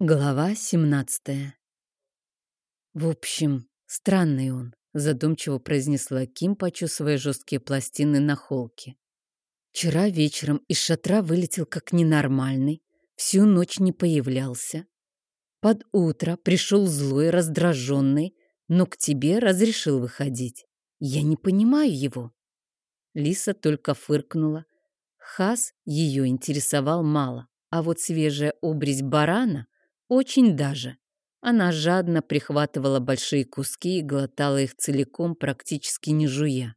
Глава 17 В общем, странный он, задумчиво произнесла Ким, почесывая жесткие пластины на холке. Вчера вечером из шатра вылетел как ненормальный, всю ночь не появлялся. Под утро пришел злой, раздраженный, но к тебе разрешил выходить. Я не понимаю его. Лиса только фыркнула. Хас ее интересовал мало, а вот свежая обрезь барана — очень даже. Она жадно прихватывала большие куски и глотала их целиком, практически не жуя.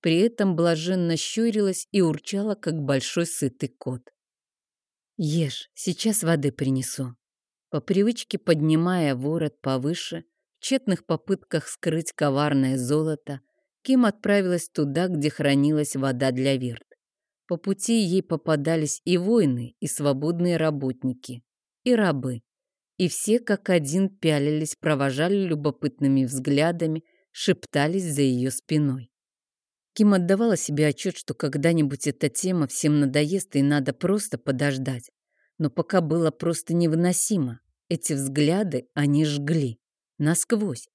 При этом блаженно щурилась и урчала, как большой сытый кот. «Ешь, сейчас воды принесу». По привычке поднимая ворот повыше, в тщетных попытках скрыть коварное золото, Ким отправилась туда, где хранилась вода для вирт. По пути ей попадались и воины, и свободные работники, и рабы и все как один пялились, провожали любопытными взглядами, шептались за ее спиной. Ким отдавала себе отчет, что когда-нибудь эта тема всем надоест и надо просто подождать. Но пока было просто невыносимо. Эти взгляды, они жгли. Насквозь.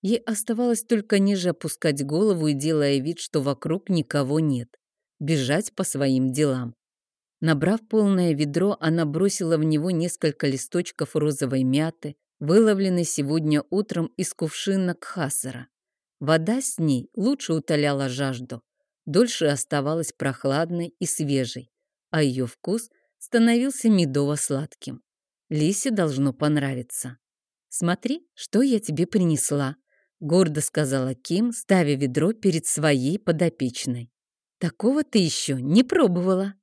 Ей оставалось только ниже опускать голову и делая вид, что вокруг никого нет. Бежать по своим делам. Набрав полное ведро, она бросила в него несколько листочков розовой мяты, выловленной сегодня утром из кувшина Кхасара. Вода с ней лучше утоляла жажду, дольше оставалась прохладной и свежей, а ее вкус становился медово-сладким. Лисе должно понравиться. «Смотри, что я тебе принесла», — гордо сказала Ким, ставя ведро перед своей подопечной. «Такого ты еще не пробовала».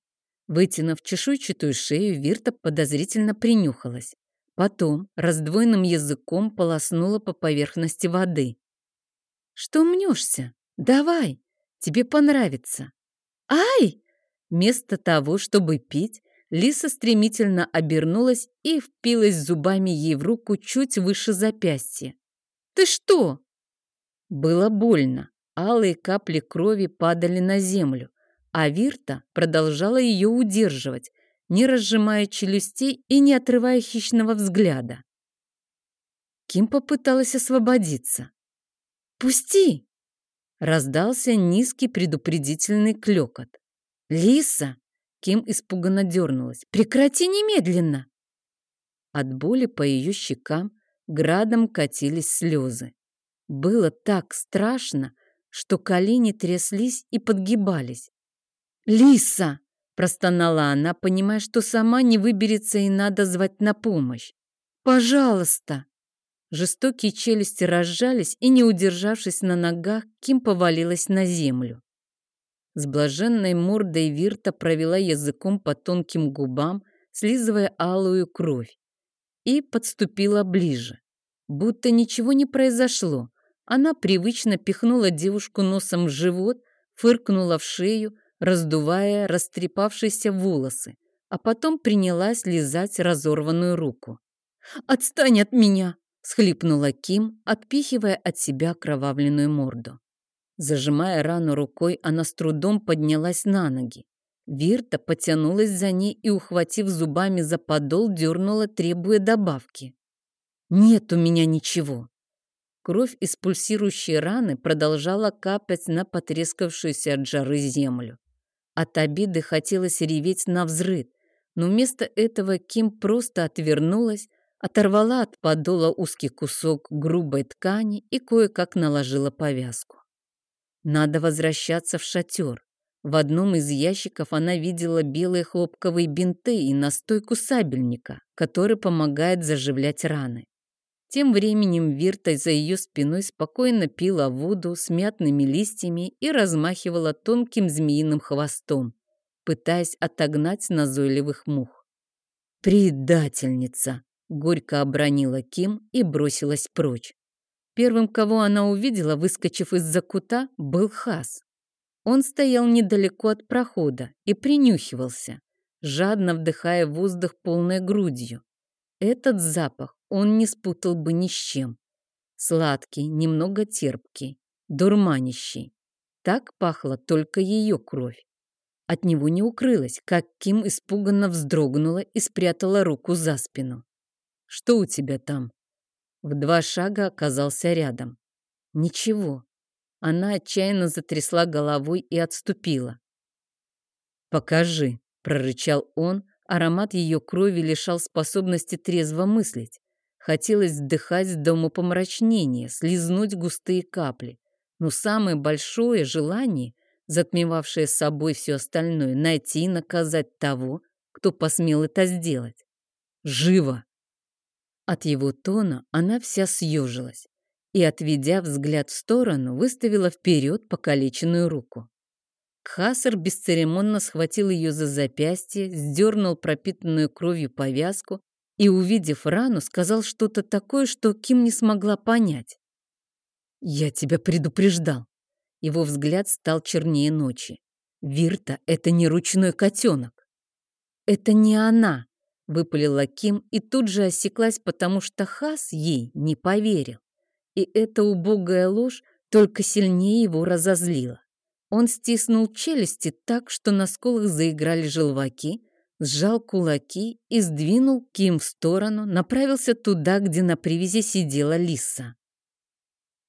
Вытянув чешуйчатую шею, Вирта подозрительно принюхалась. Потом раздвоенным языком полоснула по поверхности воды. «Что мнешься? Давай, тебе понравится». «Ай!» Вместо того, чтобы пить, Лиса стремительно обернулась и впилась зубами ей в руку чуть выше запястья. «Ты что?» Было больно. Алые капли крови падали на землю а Вирта продолжала ее удерживать, не разжимая челюстей и не отрывая хищного взгляда. Ким попыталась освободиться. «Пусти!» Раздался низкий предупредительный клекот. «Лиса!» Ким испуганно дернулась. «Прекрати немедленно!» От боли по ее щекам градом катились слезы. Было так страшно, что колени тряслись и подгибались. «Лиса!» – простонала она, понимая, что сама не выберется и надо звать на помощь. «Пожалуйста!» Жестокие челюсти разжались, и, не удержавшись на ногах, Ким повалилась на землю. С блаженной мордой Вирта провела языком по тонким губам, слизывая алую кровь, и подступила ближе. Будто ничего не произошло. Она привычно пихнула девушку носом в живот, фыркнула в шею, раздувая растрепавшиеся волосы, а потом принялась лизать разорванную руку. «Отстань от меня!» — схлипнула Ким, отпихивая от себя кровавленную морду. Зажимая рану рукой, она с трудом поднялась на ноги. Вирта потянулась за ней и, ухватив зубами за подол, дернула, требуя добавки. «Нет у меня ничего!» Кровь из пульсирующей раны продолжала капать на потрескавшуюся от жары землю. От обиды хотелось реветь на взрыв, но вместо этого Ким просто отвернулась, оторвала от подола узкий кусок грубой ткани и кое-как наложила повязку. Надо возвращаться в шатер. В одном из ящиков она видела белые хлопковые бинты и настойку сабельника, который помогает заживлять раны. Тем временем Вирта за ее спиной спокойно пила воду с мятными листьями и размахивала тонким змеиным хвостом, пытаясь отогнать назойливых мух. «Предательница!» — горько обронила Ким и бросилась прочь. Первым, кого она увидела, выскочив из-за кута, был Хас. Он стоял недалеко от прохода и принюхивался, жадно вдыхая воздух полной грудью. Этот запах он не спутал бы ни с чем. Сладкий, немного терпкий, дурманящий. Так пахла только ее кровь. От него не укрылась, как Ким испуганно вздрогнула и спрятала руку за спину. что у тебя там?» В два шага оказался рядом. Ничего. Она отчаянно затрясла головой и отступила. «Покажи», — прорычал он, аромат ее крови лишал способности трезво мыслить. Хотелось вдыхать до умопомрачнения, слизнуть густые капли. Но самое большое желание, затмевавшее собой все остальное, найти и наказать того, кто посмел это сделать. Живо! От его тона она вся съежилась и, отведя взгляд в сторону, выставила вперед покалеченную руку. Кхасар бесцеремонно схватил ее за запястье, сдернул пропитанную кровью повязку и, увидев рану, сказал что-то такое, что Ким не смогла понять. «Я тебя предупреждал». Его взгляд стал чернее ночи. «Вирта — это не ручной котенок». «Это не она», — выпалила Ким и тут же осеклась, потому что Хас ей не поверил. И эта убогая ложь только сильнее его разозлила. Он стиснул челюсти так, что на скулах заиграли желваки, сжал кулаки и сдвинул Ким в сторону, направился туда, где на привязи сидела Лиса.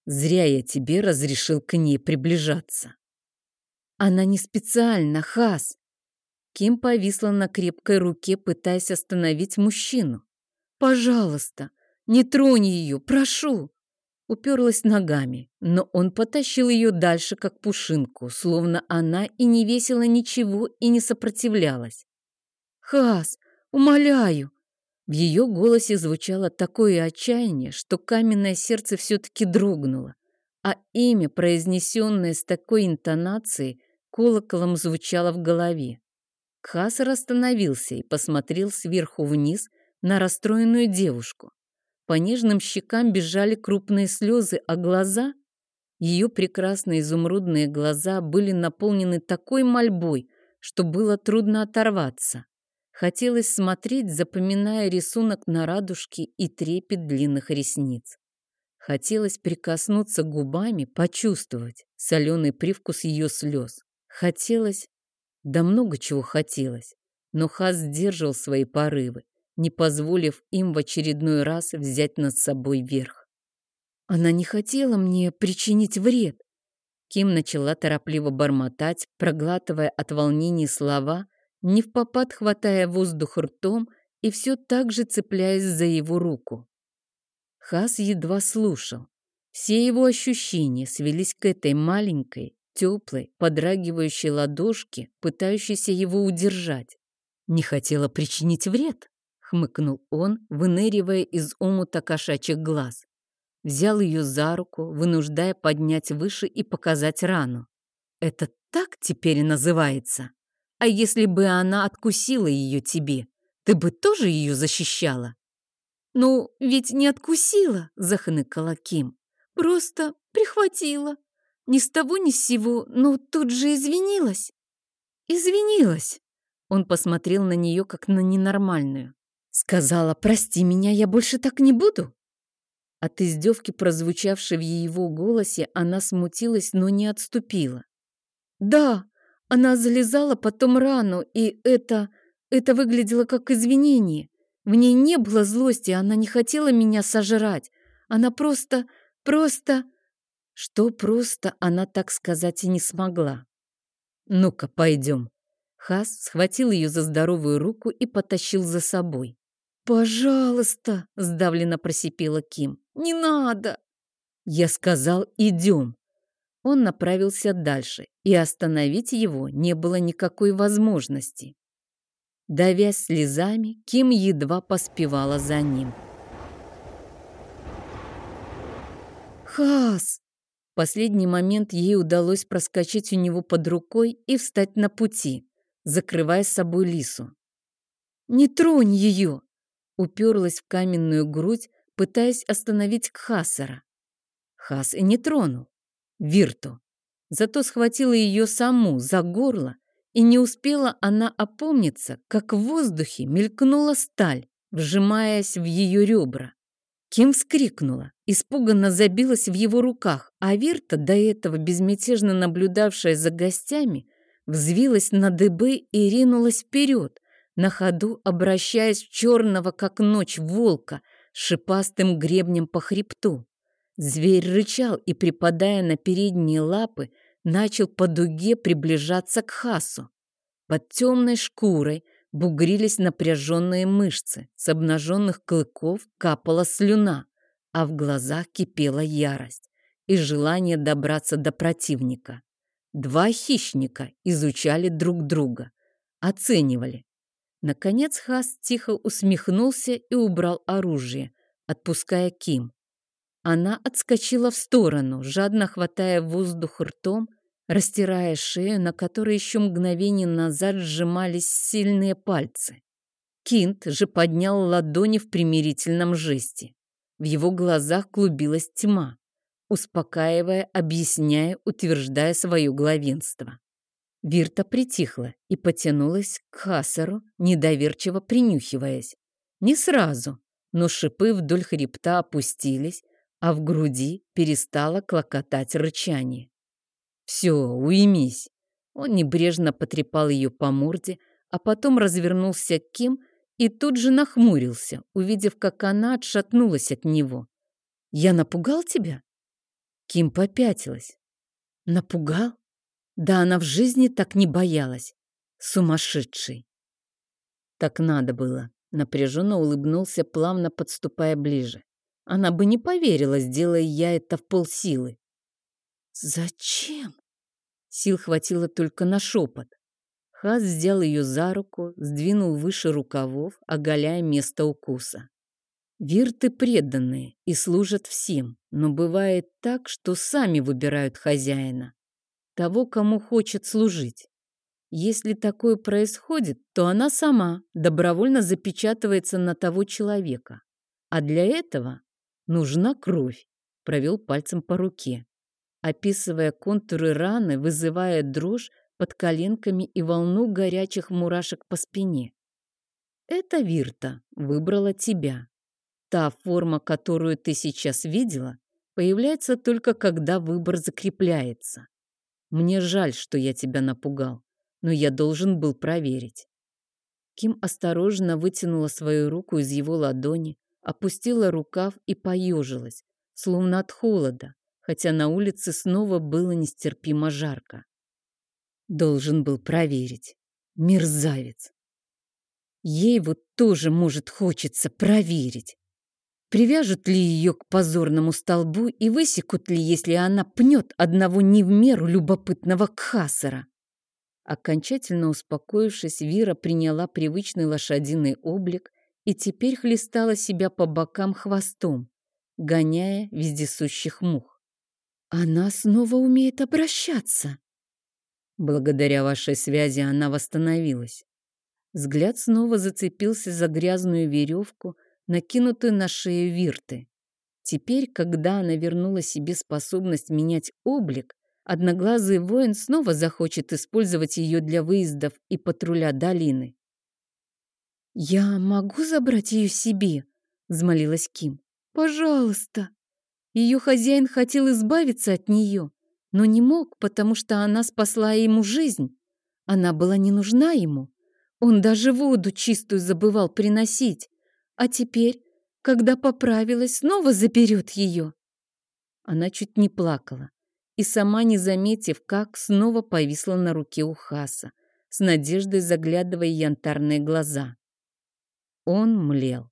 «Зря я тебе разрешил к ней приближаться». «Она не специально, Хас!» Ким повисла на крепкой руке, пытаясь остановить мужчину. «Пожалуйста, не тронь ее, прошу!» Уперлась ногами, но он потащил ее дальше, как пушинку, словно она и не весила ничего и не сопротивлялась. «Хас, умоляю!» В ее голосе звучало такое отчаяние, что каменное сердце все-таки дрогнуло, а имя, произнесенное с такой интонацией, колоколом звучало в голове. Хасар остановился и посмотрел сверху вниз на расстроенную девушку. По нежным щекам бежали крупные слезы, а глаза... Ее прекрасные изумрудные глаза были наполнены такой мольбой, что было трудно оторваться. Хотелось смотреть, запоминая рисунок на радужке и трепет длинных ресниц. Хотелось прикоснуться губами, почувствовать соленый привкус ее слез. Хотелось... Да много чего хотелось. Но Хас сдерживал свои порывы, не позволив им в очередной раз взять над собой верх. Она не хотела мне причинить вред. Ким начала торопливо бормотать, проглатывая от волнений слова, не в попад хватая воздух ртом и все так же цепляясь за его руку. Хас едва слушал. Все его ощущения свелись к этой маленькой, теплой, подрагивающей ладошке, пытающейся его удержать. Не хотела причинить вред, хмыкнул он, выныривая из омута кошачьих глаз. Взял ее за руку, вынуждая поднять выше и показать рану. Это так теперь называется? А если бы она откусила ее тебе, ты бы тоже ее защищала? Ну, ведь не откусила, захныкала Ким. Просто прихватила. Ни с того ни с сего, но тут же извинилась. Извинилась. Он посмотрел на нее, как на ненормальную. Сказала, прости меня, я больше так не буду. От издевки, прозвучавшей в его голосе, она смутилась, но не отступила. Да, она залезала потом рану, и это... это выглядело как извинение. В ней не было злости, она не хотела меня сожрать. Она просто... просто... Что просто она так сказать и не смогла. «Ну-ка, пойдем». Хас схватил ее за здоровую руку и потащил за собой. «Пожалуйста!» — сдавленно просипела Ким. «Не надо!» Я сказал «идем». Он направился дальше, и остановить его не было никакой возможности. Давясь слезами, Ким едва поспевала за ним. «Хас!» В последний момент ей удалось проскочить у него под рукой и встать на пути, закрывая с собой лису. «Не тронь ее!» Уперлась в каменную грудь, пытаясь остановить Кхасара. Хас и не тронул. Вирту. Зато схватила ее саму за горло, и не успела она опомниться, как в воздухе мелькнула сталь, вжимаясь в ее ребра. Ким вскрикнула, испуганно забилась в его руках, а Вирта, до этого безмятежно наблюдавшая за гостями, взвилась на дыбы и ринулась вперед, на ходу обращаясь в черного, как ночь, волка шипастым гребнем по хребту. Зверь рычал и, припадая на передние лапы, начал по дуге приближаться к Хасу. Под темной шкурой бугрились напряженные мышцы, с обнаженных клыков капала слюна, а в глазах кипела ярость и желание добраться до противника. Два хищника изучали друг друга, оценивали. Наконец Хас тихо усмехнулся и убрал оружие, отпуская Ким. Она отскочила в сторону, жадно хватая воздух ртом, растирая шею, на которой еще мгновение назад сжимались сильные пальцы. Кинт же поднял ладони в примирительном жесте. В его глазах клубилась тьма успокаивая, объясняя, утверждая свое главенство. Вирта притихла и потянулась к Хасару, недоверчиво принюхиваясь. Не сразу, но шипы вдоль хребта опустились, а в груди перестало клокотать рычание. «Все, уймись!» Он небрежно потрепал ее по морде, а потом развернулся к Ким и тут же нахмурился, увидев, как она отшатнулась от него. «Я напугал тебя?» Ким попятилась. Напугал? Да она в жизни так не боялась. Сумасшедший. Так надо было. Напряженно улыбнулся, плавно подступая ближе. Она бы не поверила, сделая я это в полсилы. «Зачем?» Сил хватило только на шепот. Хас взял ее за руку, сдвинул выше рукавов, оголяя место укуса. Вирты преданные и служат всем, но бывает так, что сами выбирают хозяина, того, кому хочет служить. Если такое происходит, то она сама добровольно запечатывается на того человека. А для этого нужна кровь, провел пальцем по руке, описывая контуры раны, вызывая дрожь под коленками и волну горячих мурашек по спине. Это Вирта выбрала тебя. Та форма, которую ты сейчас видела, появляется только когда выбор закрепляется. Мне жаль, что я тебя напугал, но я должен был проверить. Ким осторожно вытянула свою руку из его ладони, опустила рукав и поежилась, словно от холода, хотя на улице снова было нестерпимо жарко. Должен был проверить. Мерзавец. Ей вот тоже, может, хочется проверить. Привяжут ли ее к позорному столбу и высекут ли, если она пнет одного не в меру любопытного кхасара? Окончательно успокоившись, Вира приняла привычный лошадиный облик и теперь хлестала себя по бокам хвостом, гоняя вездесущих мух. Она снова умеет обращаться. Благодаря вашей связи она восстановилась. Взгляд снова зацепился за грязную веревку, накинутую на шею Вирты. Теперь, когда она вернула себе способность менять облик, одноглазый воин снова захочет использовать ее для выездов и патруля долины. «Я могу забрать ее себе?» — взмолилась Ким. «Пожалуйста!» Ее хозяин хотел избавиться от нее, но не мог, потому что она спасла ему жизнь. Она была не нужна ему. Он даже воду чистую забывал приносить. А теперь, когда поправилась, снова заберет ее. Она чуть не плакала и сама не заметив, как снова повисла на руке у Хаса, с надеждой заглядывая янтарные глаза. Он млел,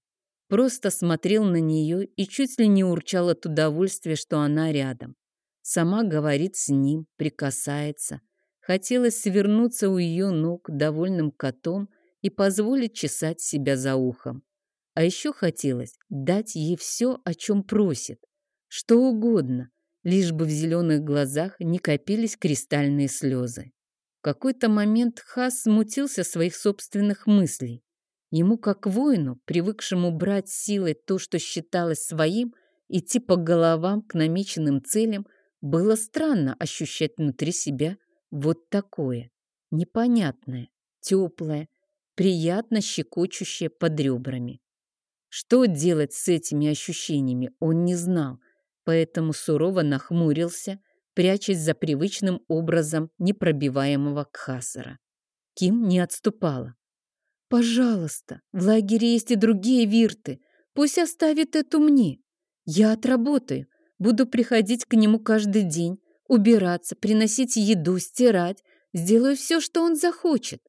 просто смотрел на нее и чуть ли не урчал от удовольствия, что она рядом. Сама говорит с ним, прикасается. Хотелось свернуться у ее ног довольным котом и позволить чесать себя за ухом. А еще хотелось дать ей все, о чем просит. Что угодно, лишь бы в зеленых глазах не копились кристальные слезы. В какой-то момент Хас смутился своих собственных мыслей. Ему, как воину, привыкшему брать силой то, что считалось своим, идти по головам к намеченным целям, было странно ощущать внутри себя вот такое, непонятное, теплое, приятно щекочущее под ребрами. Что делать с этими ощущениями, он не знал, поэтому сурово нахмурился, прячась за привычным образом непробиваемого Кхасара. Ким не отступала. Пожалуйста, в лагере есть и другие вирты. Пусть оставит эту мне. Я отработаю. Буду приходить к нему каждый день, убираться, приносить еду, стирать. Сделаю все, что он захочет.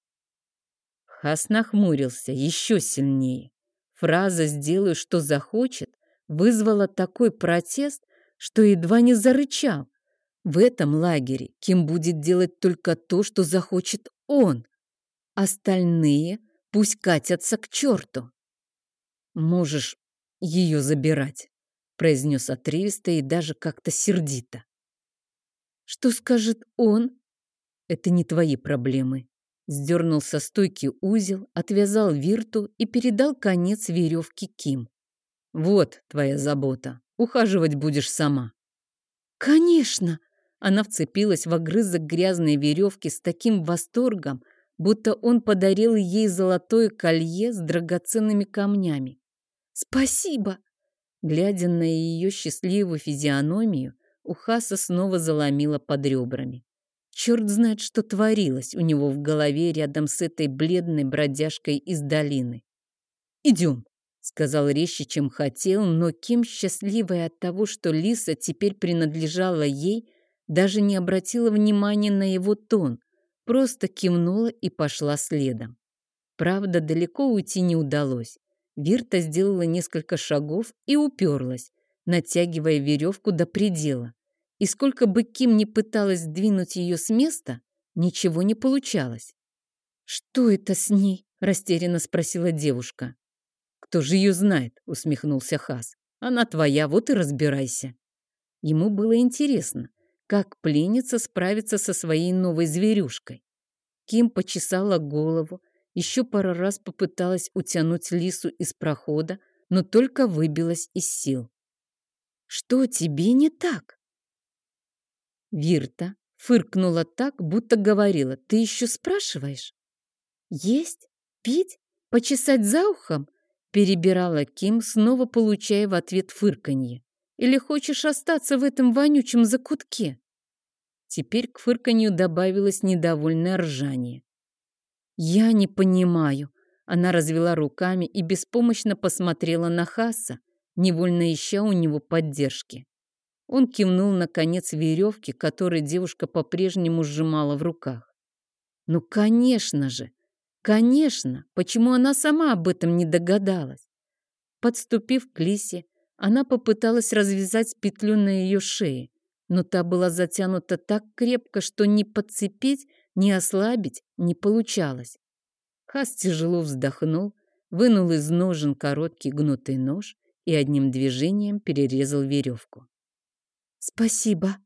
Хас нахмурился еще сильнее. Фраза «сделаю, что захочет» вызвала такой протест, что едва не зарычал. В этом лагере Ким будет делать только то, что захочет он. Остальные пусть катятся к черту. Можешь ее забирать, произнес отрывисто и даже как-то сердито. Что скажет он? Это не твои проблемы. Сдернул со стойки узел, отвязал вирту и передал конец веревки Ким. Вот твоя забота. Ухаживать будешь сама. Конечно! Она вцепилась в огрызок грязной веревки с таким восторгом, будто он подарил ей золотое колье с драгоценными камнями. «Спасибо!» Глядя на ее счастливую физиономию, у Хаса снова заломила под ребрами. Черт знает, что творилось у него в голове рядом с этой бледной бродяжкой из долины. «Идем», — сказал резче, чем хотел, но Ким, счастливая от того, что Лиса теперь принадлежала ей, даже не обратила внимания на его тон, просто кивнула и пошла следом. Правда, далеко уйти не удалось. Вирта сделала несколько шагов и уперлась, натягивая веревку до предела. И сколько бы Ким ни пыталась сдвинуть ее с места, ничего не получалось. «Что это с ней?» – растерянно спросила девушка. «Кто же ее знает?» – усмехнулся Хас. «Она твоя, вот и разбирайся». Ему было интересно, как пленница справится со своей новой зверюшкой. Ким почесала голову, еще пару раз попыталась утянуть лису из прохода, но только выбилась из сил. «Что тебе не так?» Вирта фыркнула так, будто говорила, «Ты еще спрашиваешь?» «Есть? Пить? Почесать за ухом?» Перебирала Ким, снова получая в ответ фырканье. Или хочешь остаться в этом вонючем закутке?» Теперь к фырканью добавилось недовольное ржание. «Я не понимаю». Она развела руками и беспомощно посмотрела на Хаса, невольно ища у него поддержки. Он кивнул на конец веревки, который девушка по-прежнему сжимала в руках. «Ну, конечно же! Конечно! Почему она сама об этом не догадалась?» Подступив к Лисе, она попыталась развязать петлю на ее шее, но та была затянута так крепко, что ни подцепить, ни ослабить не получалось. Хас тяжело вздохнул, вынул из ножен короткий гнутый нож и одним движением перерезал веревку. «Спасибо!»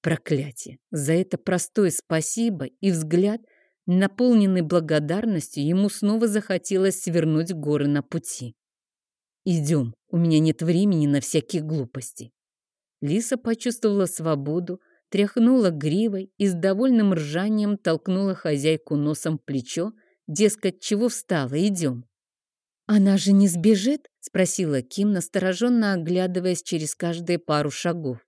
Проклятие! За это простое спасибо и взгляд, наполненный благодарностью, ему снова захотелось свернуть горы на пути. «Идем, у меня нет времени на всякие глупости». Лиса почувствовала свободу, тряхнула гривой и с довольным ржанием толкнула хозяйку носом в плечо, дескать, чего встала, идем. «Она же не сбежит?» — спросила Ким, настороженно оглядываясь через каждые пару шагов.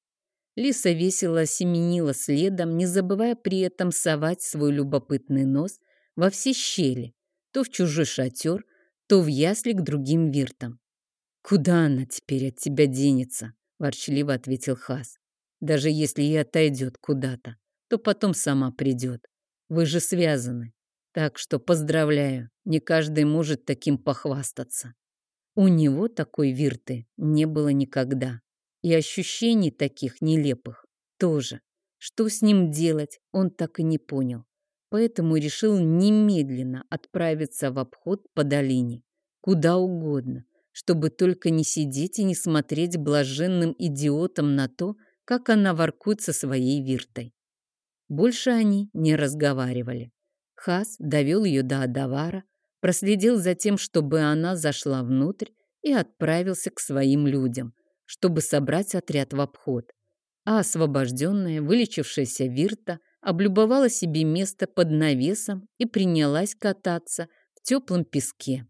Лиса весело семенила следом, не забывая при этом совать свой любопытный нос во все щели, то в чужой шатер, то в ясли к другим виртам. «Куда она теперь от тебя денется?» — ворчливо ответил Хас. «Даже если и отойдет куда-то, то потом сама придет. Вы же связаны. Так что поздравляю, не каждый может таким похвастаться». У него такой вирты не было никогда. И ощущений таких нелепых тоже. Что с ним делать, он так и не понял. Поэтому решил немедленно отправиться в обход по долине. Куда угодно, чтобы только не сидеть и не смотреть блаженным идиотом на то, как она воркует со своей виртой. Больше они не разговаривали. Хас довел ее до Адавара, проследил за тем, чтобы она зашла внутрь и отправился к своим людям, чтобы собрать отряд в обход. А освобожденная, вылечившаяся Вирта облюбовала себе место под навесом и принялась кататься в теплом песке.